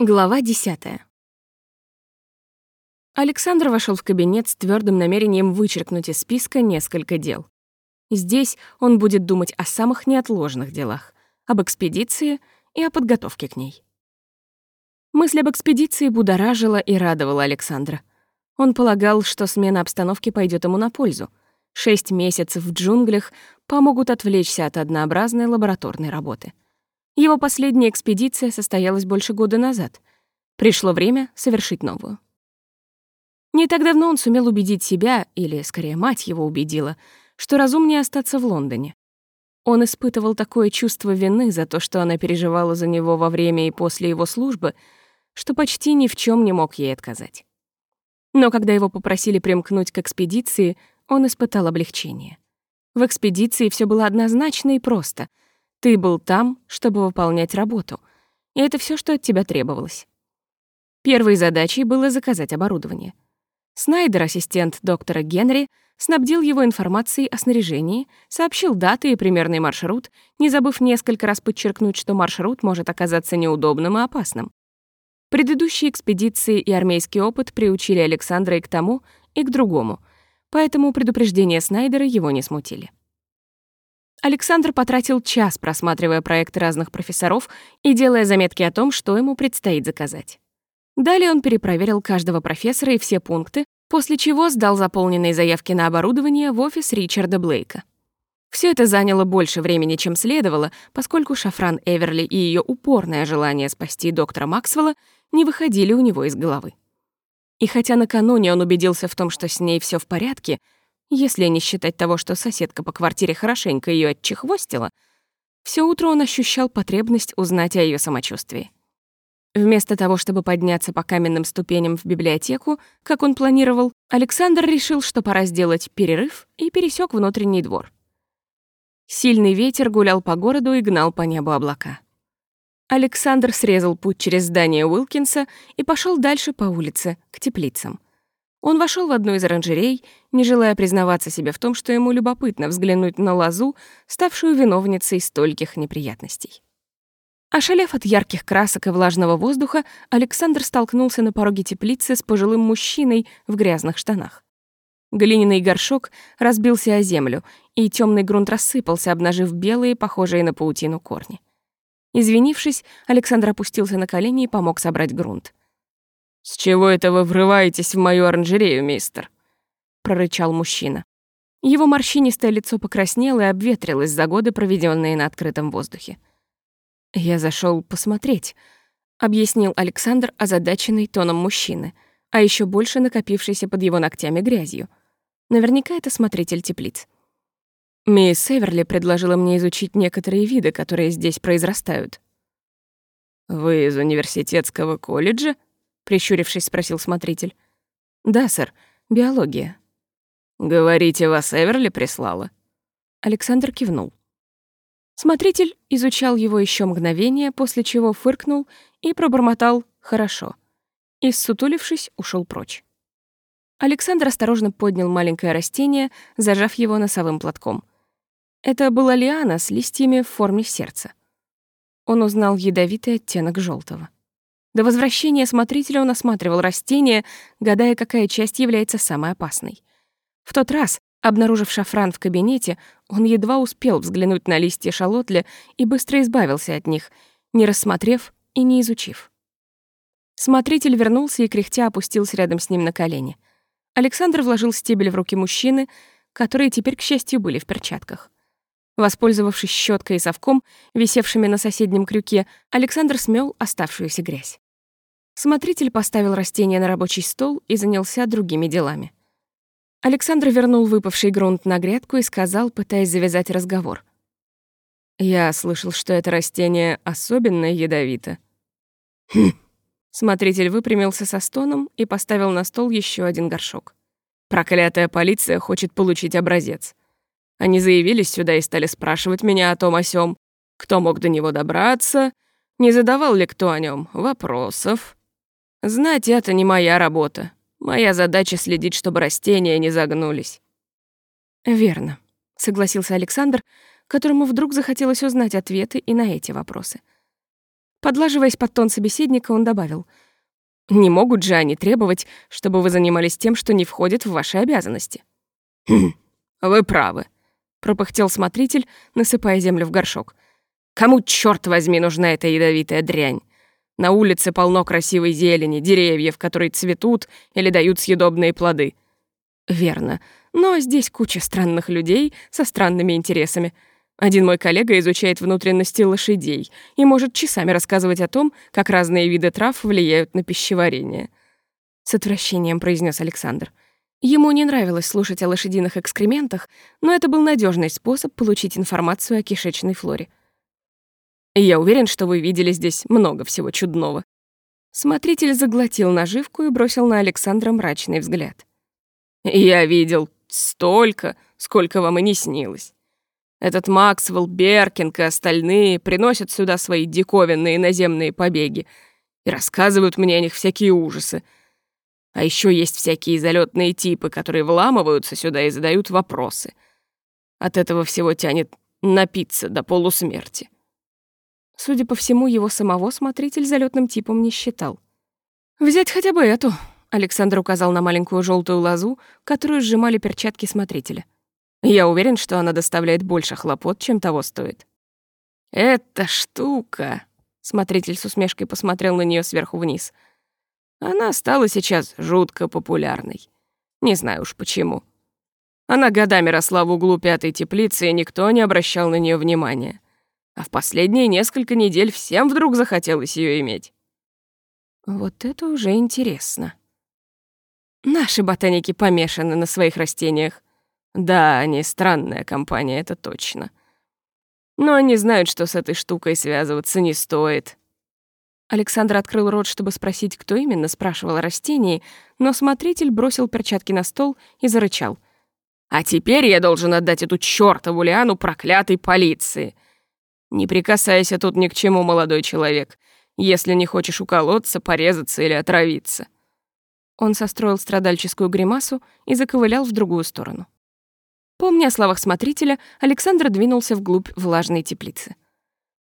Глава 10. Александр вошел в кабинет с твердым намерением вычеркнуть из списка несколько дел. Здесь он будет думать о самых неотложных делах, об экспедиции и о подготовке к ней. Мысль об экспедиции будоражила и радовала Александра. Он полагал, что смена обстановки пойдет ему на пользу. Шесть месяцев в джунглях помогут отвлечься от однообразной лабораторной работы — его последняя экспедиция состоялась больше года назад. Пришло время совершить новую. Не так давно он сумел убедить себя, или, скорее, мать его убедила, что разумнее остаться в Лондоне. Он испытывал такое чувство вины за то, что она переживала за него во время и после его службы, что почти ни в чем не мог ей отказать. Но когда его попросили примкнуть к экспедиции, он испытал облегчение. В экспедиции все было однозначно и просто — ты был там, чтобы выполнять работу, и это все, что от тебя требовалось. Первой задачей было заказать оборудование. Снайдер, ассистент доктора Генри, снабдил его информацией о снаряжении, сообщил даты и примерный маршрут, не забыв несколько раз подчеркнуть, что маршрут может оказаться неудобным и опасным. Предыдущие экспедиции и армейский опыт приучили Александра и к тому, и к другому, поэтому предупреждения Снайдера его не смутили. Александр потратил час, просматривая проекты разных профессоров и делая заметки о том, что ему предстоит заказать. Далее он перепроверил каждого профессора и все пункты, после чего сдал заполненные заявки на оборудование в офис Ричарда Блейка. Все это заняло больше времени, чем следовало, поскольку Шафран Эверли и ее упорное желание спасти доктора Максвелла не выходили у него из головы. И хотя накануне он убедился в том, что с ней все в порядке, если не считать того, что соседка по квартире хорошенько ее отчехвостила, все утро он ощущал потребность узнать о ее самочувствии. Вместо того, чтобы подняться по каменным ступеням в библиотеку, как он планировал, Александр решил, что пора сделать перерыв и пересек внутренний двор. Сильный ветер гулял по городу и гнал по небу облака. Александр срезал путь через здание Уилкинса и пошел дальше по улице, к теплицам. Он вошел в одну из оранжерей, не желая признаваться себе в том, что ему любопытно взглянуть на лозу, ставшую виновницей стольких неприятностей. Ошалев от ярких красок и влажного воздуха, Александр столкнулся на пороге теплицы с пожилым мужчиной в грязных штанах. Глиняный горшок разбился о землю, и темный грунт рассыпался, обнажив белые, похожие на паутину корни. Извинившись, Александр опустился на колени и помог собрать грунт. «С чего это вы врываетесь в мою оранжерею, мистер?» — прорычал мужчина. Его морщинистое лицо покраснело и обветрилось за годы, проведенные на открытом воздухе. «Я зашел посмотреть», — объяснил Александр, озадаченный тоном мужчины, а еще больше накопившийся под его ногтями грязью. Наверняка это смотритель теплиц. Мисс Северли предложила мне изучить некоторые виды, которые здесь произрастают. «Вы из университетского колледжа?» Прищурившись, спросил смотритель. Да, сэр, биология. Говорите, вас Эверли прислала? Александр кивнул. Смотритель изучал его еще мгновение, после чего фыркнул и пробормотал «хорошо». И, сутулившись, ушел прочь. Александр осторожно поднял маленькое растение, зажав его носовым платком. Это была лиана с листьями в форме сердца. Он узнал ядовитый оттенок желтого. До возвращения смотрителя он осматривал растения, гадая, какая часть является самой опасной. В тот раз, обнаружив шафран в кабинете, он едва успел взглянуть на листья шалотля и быстро избавился от них, не рассмотрев и не изучив. Смотритель вернулся и кряхтя опустился рядом с ним на колени. Александр вложил стебель в руки мужчины, которые теперь, к счастью, были в перчатках. Воспользовавшись щеткой и совком, висевшими на соседнем крюке, Александр смел оставшуюся грязь. Смотритель поставил растение на рабочий стол и занялся другими делами. Александр вернул выпавший грунт на грядку и сказал, пытаясь завязать разговор. «Я слышал, что это растение особенно ядовито». «Хм». Смотритель выпрямился со стоном и поставил на стол еще один горшок. «Проклятая полиция хочет получить образец. Они заявились сюда и стали спрашивать меня о том о сём, кто мог до него добраться, не задавал ли кто о нем вопросов. Знать это не моя работа. Моя задача следить, чтобы растения не загнулись. Верно, согласился Александр, которому вдруг захотелось узнать ответы и на эти вопросы. Подлаживаясь под тон собеседника, он добавил, «Не могут же они требовать, чтобы вы занимались тем, что не входит в ваши обязанности». «Хм, вы правы», — пропыхтел смотритель, насыпая землю в горшок. «Кому, черт возьми, нужна эта ядовитая дрянь? На улице полно красивой зелени, деревьев, которые цветут или дают съедобные плоды». «Верно, но здесь куча странных людей со странными интересами», один мой коллега изучает внутренности лошадей и может часами рассказывать о том, как разные виды трав влияют на пищеварение. С отвращением произнес Александр. Ему не нравилось слушать о лошадиных экскрементах, но это был надежный способ получить информацию о кишечной флоре. Я уверен, что вы видели здесь много всего чудного. Смотритель заглотил наживку и бросил на Александра мрачный взгляд. Я видел столько, сколько вам и не снилось. Этот Максвелл, Беркинг и остальные приносят сюда свои диковинные наземные побеги и рассказывают мне о них всякие ужасы. А еще есть всякие залетные типы, которые вламываются сюда и задают вопросы. От этого всего тянет напиться до полусмерти. Судя по всему, его самого смотритель залетным типом не считал. «Взять хотя бы эту», — Александр указал на маленькую желтую лозу, которую сжимали перчатки смотрителя. Я уверен, что она доставляет больше хлопот, чем того стоит. Эта штука, смотритель с усмешкой посмотрел на нее сверху вниз. Она стала сейчас жутко популярной. Не знаю уж почему. Она годами росла в углу пятой теплицы, и никто не обращал на нее внимания. А в последние несколько недель всем вдруг захотелось ее иметь. Вот это уже интересно. Наши ботаники помешаны на своих растениях. Да, они странная компания, это точно. Но они знают, что с этой штукой связываться не стоит. Александр открыл рот, чтобы спросить, кто именно спрашивал о растении, но смотритель бросил перчатки на стол и зарычал. «А теперь я должен отдать эту чёртову Лиану проклятой полиции. Не прикасайся тут ни к чему, молодой человек, если не хочешь уколоться, порезаться или отравиться». Он состроил страдальческую гримасу и заковылял в другую сторону. Помня о словах смотрителя, Александр двинулся вглубь влажной теплицы.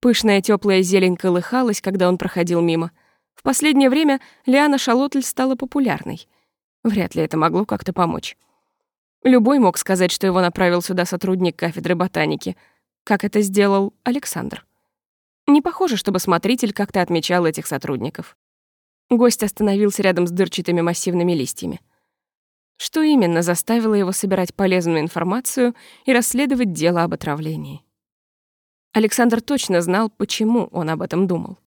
Пышная теплая зелень колыхалась, когда он проходил мимо. В последнее время Лиана Шалотль стала популярной. Вряд ли это могло как-то помочь. Любой мог сказать, что его направил сюда сотрудник кафедры ботаники, как это сделал Александр. Не похоже, чтобы смотритель как-то отмечал этих сотрудников. Гость остановился рядом с дырчатыми массивными листьями. Что именно заставило его собирать полезную информацию и расследовать дело об отравлении? Александр точно знал, почему он об этом думал.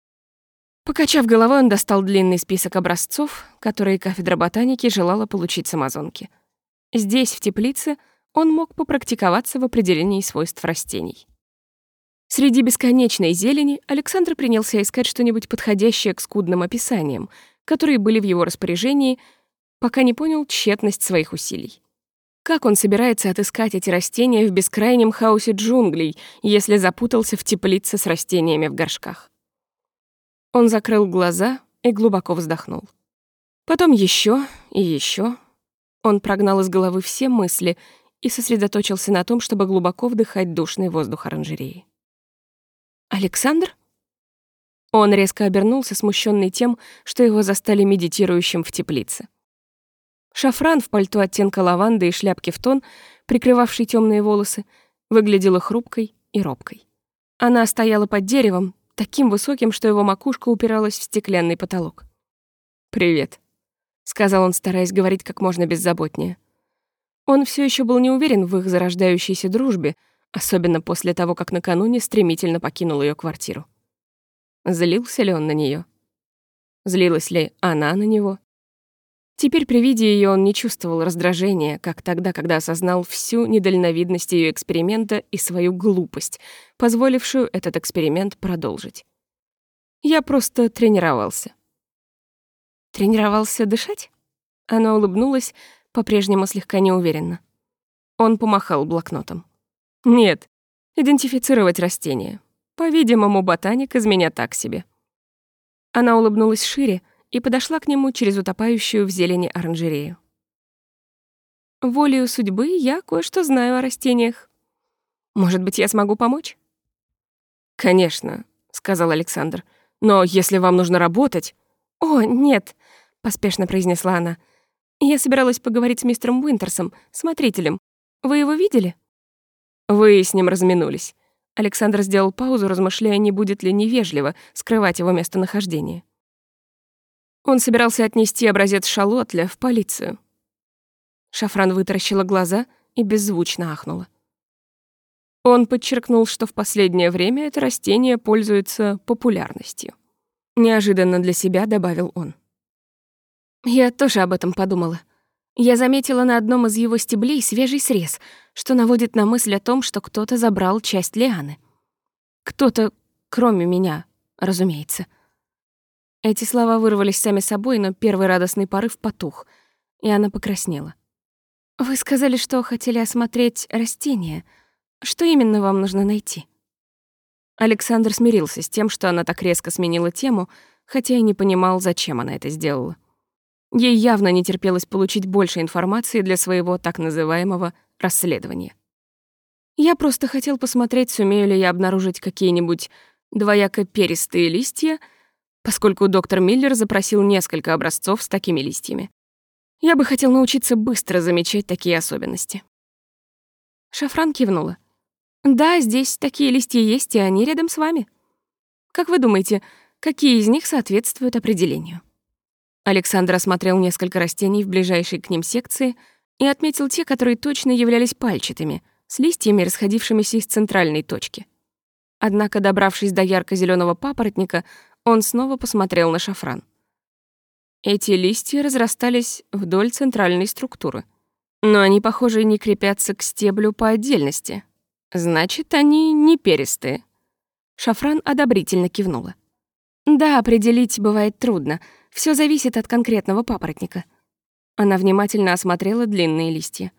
Покачав головой, он достал длинный список образцов, которые кафедра ботаники желала получить с Амазонки. Здесь, в теплице, он мог попрактиковаться в определении свойств растений. Среди бесконечной зелени Александр принялся искать что-нибудь подходящее к скудным описаниям, которые были в его распоряжении — пока не понял тщетность своих усилий. Как он собирается отыскать эти растения в бескрайнем хаосе джунглей, если запутался в теплице с растениями в горшках? Он закрыл глаза и глубоко вздохнул. Потом еще и еще. Он прогнал из головы все мысли и сосредоточился на том, чтобы глубоко вдыхать душный воздух оранжереи. «Александр?» Он резко обернулся, смущенный тем, что его застали медитирующим в теплице. Шафран в пальто оттенка лаванды и шляпке в тон, прикрывавшей темные волосы, выглядела хрупкой и робкой. Она стояла под деревом, таким высоким, что его макушка упиралась в стеклянный потолок. «Привет», — сказал он, стараясь говорить как можно беззаботнее. Он все еще был не уверен в их зарождающейся дружбе, особенно после того, как накануне стремительно покинул ее квартиру. Злился ли он на нее? Злилась ли она на него? Теперь при виде ее он не чувствовал раздражения, как тогда, когда осознал всю недальновидность ее эксперимента и свою глупость, позволившую этот эксперимент продолжить. Я просто тренировался. Тренировался дышать? Она улыбнулась, по-прежнему слегка неуверенно. Он помахал блокнотом. Нет, идентифицировать растения. По-видимому, ботаник из меня так себе. Она улыбнулась шире, и подошла к нему через утопающую в зелени оранжерею. Волею судьбы я кое-что знаю о растениях. Может быть, я смогу помочь? Конечно, сказал Александр. Но если вам нужно работать... «О, нет», — поспешно произнесла она. «Я собиралась поговорить с мистером Уинтерсом, смотрителем. Вы его видели?» Вы с ним разминулись. Александр сделал паузу, размышляя, не будет ли невежливо скрывать его местонахождение. Он собирался отнести образец шалотля в полицию. Шафран вытаращила глаза и беззвучно ахнула. Он подчеркнул, что в последнее время это растение пользуется популярностью. Неожиданно для себя добавил он. Я тоже об этом подумала. Я заметила на одном из его стеблей свежий срез, что наводит на мысль о том, что кто-то забрал часть лианы. Кто-то, кроме меня, разумеется. Эти слова вырвались сами собой, но первый радостный порыв потух, и она покраснела. «Вы сказали, что хотели осмотреть растения. Что именно вам нужно найти?» Александр смирился с тем, что она так резко сменила тему, хотя и не понимал, зачем она это сделала. Ей явно не терпелось получить больше информации для своего так называемого расследования. Я просто хотел посмотреть, сумею ли я обнаружить какие-нибудь двояко перистые листья, поскольку доктор Миллер запросил несколько образцов с такими листьями. Я бы хотел научиться быстро замечать такие особенности. Шафран кивнула. «Да, здесь такие листья есть, и они рядом с вами. Как вы думаете, какие из них соответствуют определению?» Александр осмотрел несколько растений в ближайшей к ним секции и отметил те, которые точно являлись пальчатыми, с листьями, расходившимися из центральной точки. Однако, добравшись до ярко зеленого папоротника, он снова посмотрел на шафран. Эти листья разрастались вдоль центральной структуры. Но они, похоже, не крепятся к стеблю по отдельности. Значит, они не перистые. Шафран одобрительно кивнула. Да, определить бывает трудно. Все зависит от конкретного папоротника. Она внимательно осмотрела длинные листья.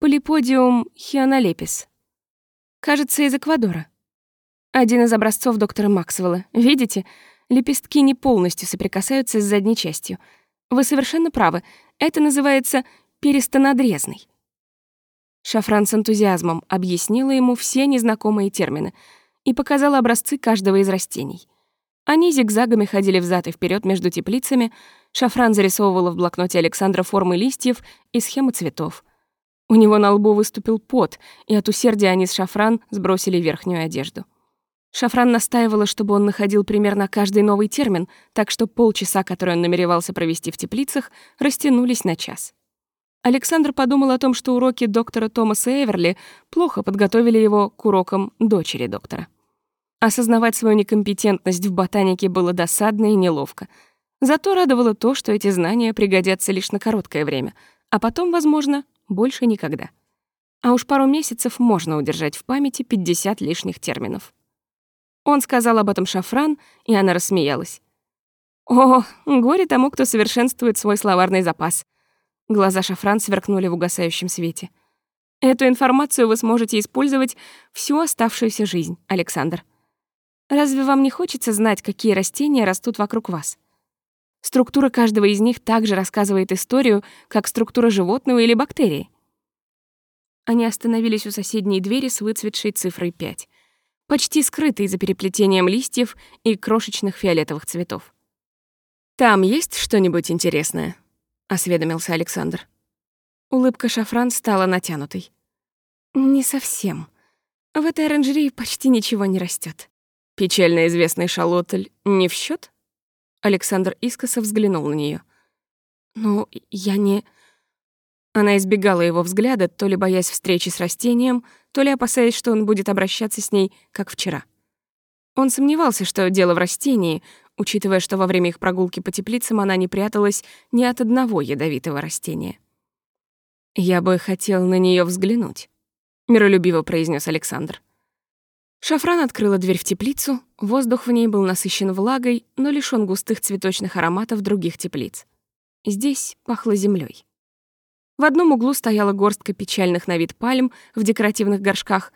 Полиподиум хионолепис. Кажется, из Эквадора. Один из образцов доктора Максвелла. Видите? Лепестки не полностью соприкасаются с задней частью. Вы совершенно правы. Это называется перистонадрезный. Шафран с энтузиазмом объяснила ему все незнакомые термины и показала образцы каждого из растений. Они зигзагами ходили взад и вперед между теплицами, Шафран зарисовывала в блокноте Александра формы листьев и схемы цветов. У него на лбу выступил пот, и от усердия они с Шафран сбросили верхнюю одежду. Шафран настаивала, чтобы он находил примерно каждый новый термин, так что полчаса, которые он намеревался провести в теплицах, растянулись на час. Александр подумал о том, что уроки доктора Томаса Эверли плохо подготовили его к урокам дочери доктора. Осознавать свою некомпетентность в ботанике было досадно и неловко. Зато радовало то, что эти знания пригодятся лишь на короткое время, а потом, возможно, больше никогда. А уж пару месяцев можно удержать в памяти 50 лишних терминов. Он сказал об этом Шафран, и она рассмеялась. «О, горе тому, кто совершенствует свой словарный запас». Глаза Шафран сверкнули в угасающем свете. «Эту информацию вы сможете использовать всю оставшуюся жизнь, Александр. Разве вам не хочется знать, какие растения растут вокруг вас? Структура каждого из них также рассказывает историю, как структура животного или бактерии». Они остановились у соседней двери с выцветшей цифрой 5 почти скрытый за переплетением листьев и крошечных фиолетовых цветов. «Там есть что-нибудь интересное?» — осведомился Александр. Улыбка Шафран стала натянутой. «Не совсем. В этой оранжерее почти ничего не растет. Печально известный шалотль не в счет? Александр искоса взглянул на нее. «Ну, я не...» Она избегала его взгляда, то ли боясь встречи с растением, то ли опасаясь, что он будет обращаться с ней, как вчера. Он сомневался, что дело в растении, учитывая, что во время их прогулки по теплицам она не пряталась ни от одного ядовитого растения. «Я бы хотел на нее взглянуть», — миролюбиво произнес Александр. Шафран открыла дверь в теплицу, воздух в ней был насыщен влагой, но лишён густых цветочных ароматов других теплиц. Здесь пахло землей. В одном углу стояла горстка печальных на вид пальм в декоративных горшках,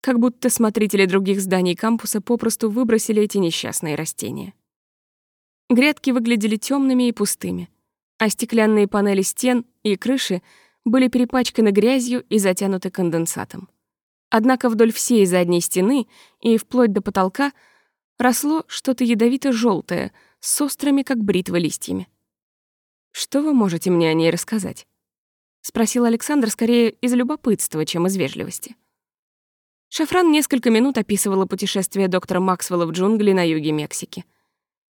как будто смотрители других зданий кампуса попросту выбросили эти несчастные растения. Грядки выглядели темными и пустыми, а стеклянные панели стен и крыши были перепачканы грязью и затянуты конденсатом. Однако вдоль всей задней стены и вплоть до потолка росло что-то ядовито желтое с острыми, как бритва, листьями. «Что вы можете мне о ней рассказать?» — спросил Александр скорее из любопытства, чем из вежливости. Шафран несколько минут описывала путешествие доктора Максвелла в джунгли на юге Мексики.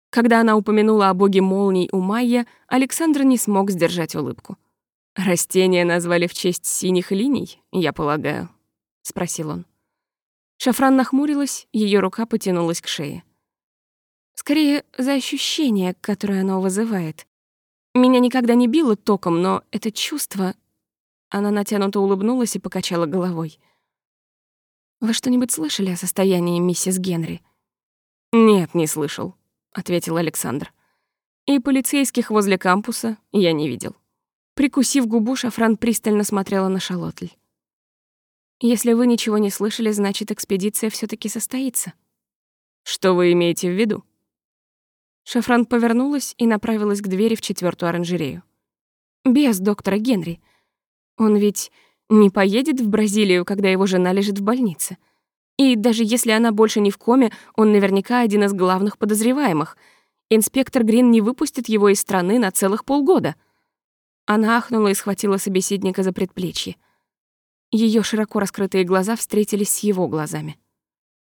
Когда она упомянула о боге молний у Майя, Александр не смог сдержать улыбку. «Растения назвали в честь синих линий, я полагаю?» — спросил он. Шафран нахмурилась, ее рука потянулась к шее. Скорее, за ощущение, которое оно вызывает. Меня никогда не било током, но это чувство... Она натянуто улыбнулась и покачала головой. Вы что-нибудь слышали о состоянии миссис Генри? Нет, не слышал, ответил Александр. И полицейских возле кампуса я не видел. Прикусив губу, Шафран пристально смотрела на Шалотль. Если вы ничего не слышали, значит, экспедиция все таки состоится. Что вы имеете в виду? Шафран повернулась и направилась к двери в четвертую оранжерею. Без доктора Генри. Он ведь не поедет в Бразилию, когда его жена лежит в больнице. И даже если она больше не в коме, он наверняка один из главных подозреваемых. Инспектор Грин не выпустит его из страны на целых полгода. Она ахнула и схватила собеседника за предплечье. Ее широко раскрытые глаза встретились с его глазами.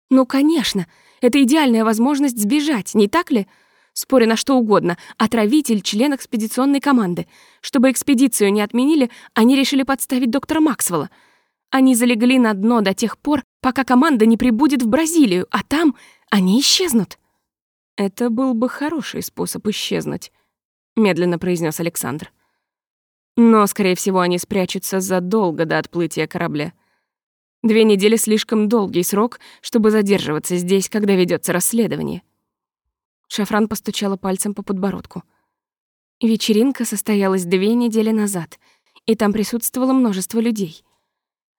«Ну, конечно, это идеальная возможность сбежать, не так ли?» споря на что угодно, отравитель, член экспедиционной команды. Чтобы экспедицию не отменили, они решили подставить доктора Максвелла. Они залегли на дно до тех пор, пока команда не прибудет в Бразилию, а там они исчезнут. Это был бы хороший способ исчезнуть, медленно произнес Александр. Но, скорее всего, они спрячутся задолго до отплытия корабля. Две недели слишком долгий срок, чтобы задерживаться здесь, когда ведется расследование. Шафран постучала пальцем по подбородку. Вечеринка состоялась две недели назад, и там присутствовало множество людей.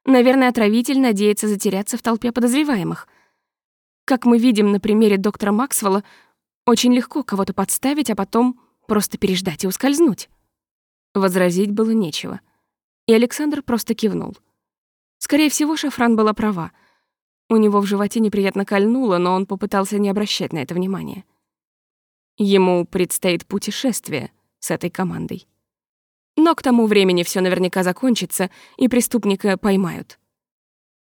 Наверное, отравитель надеется затеряться в толпе подозреваемых. Как мы видим на примере доктора Максвелла, очень легко кого-то подставить, а потом просто переждать и ускользнуть. Возразить было нечего. И Александр просто кивнул. Скорее всего, Шафран была права. У него в животе неприятно кольнуло, но он попытался не обращать на это внимания. Ему предстоит путешествие с этой командой. Но к тому времени все наверняка закончится, и преступника поймают.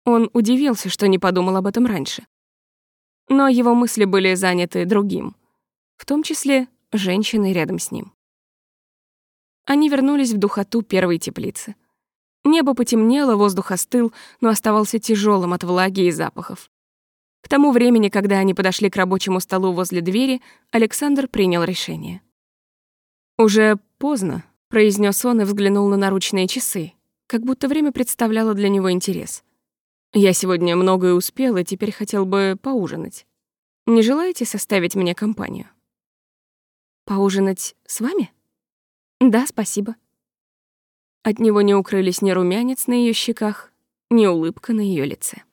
Он удивился, что не подумал об этом раньше. Но его мысли были заняты другим, в том числе женщиной рядом с ним. Они вернулись в духоту первой теплицы. Небо потемнело, воздух остыл, но оставался тяжелым от влаги и запахов. К тому времени, когда они подошли к рабочему столу возле двери, Александр принял решение. «Уже поздно», — произнес он и взглянул на наручные часы, как будто время представляло для него интерес. «Я сегодня многое успел и теперь хотел бы поужинать. Не желаете составить мне компанию?» «Поужинать с вами?» «Да, спасибо». От него не укрылись ни румянец на ее щеках, ни улыбка на ее лице.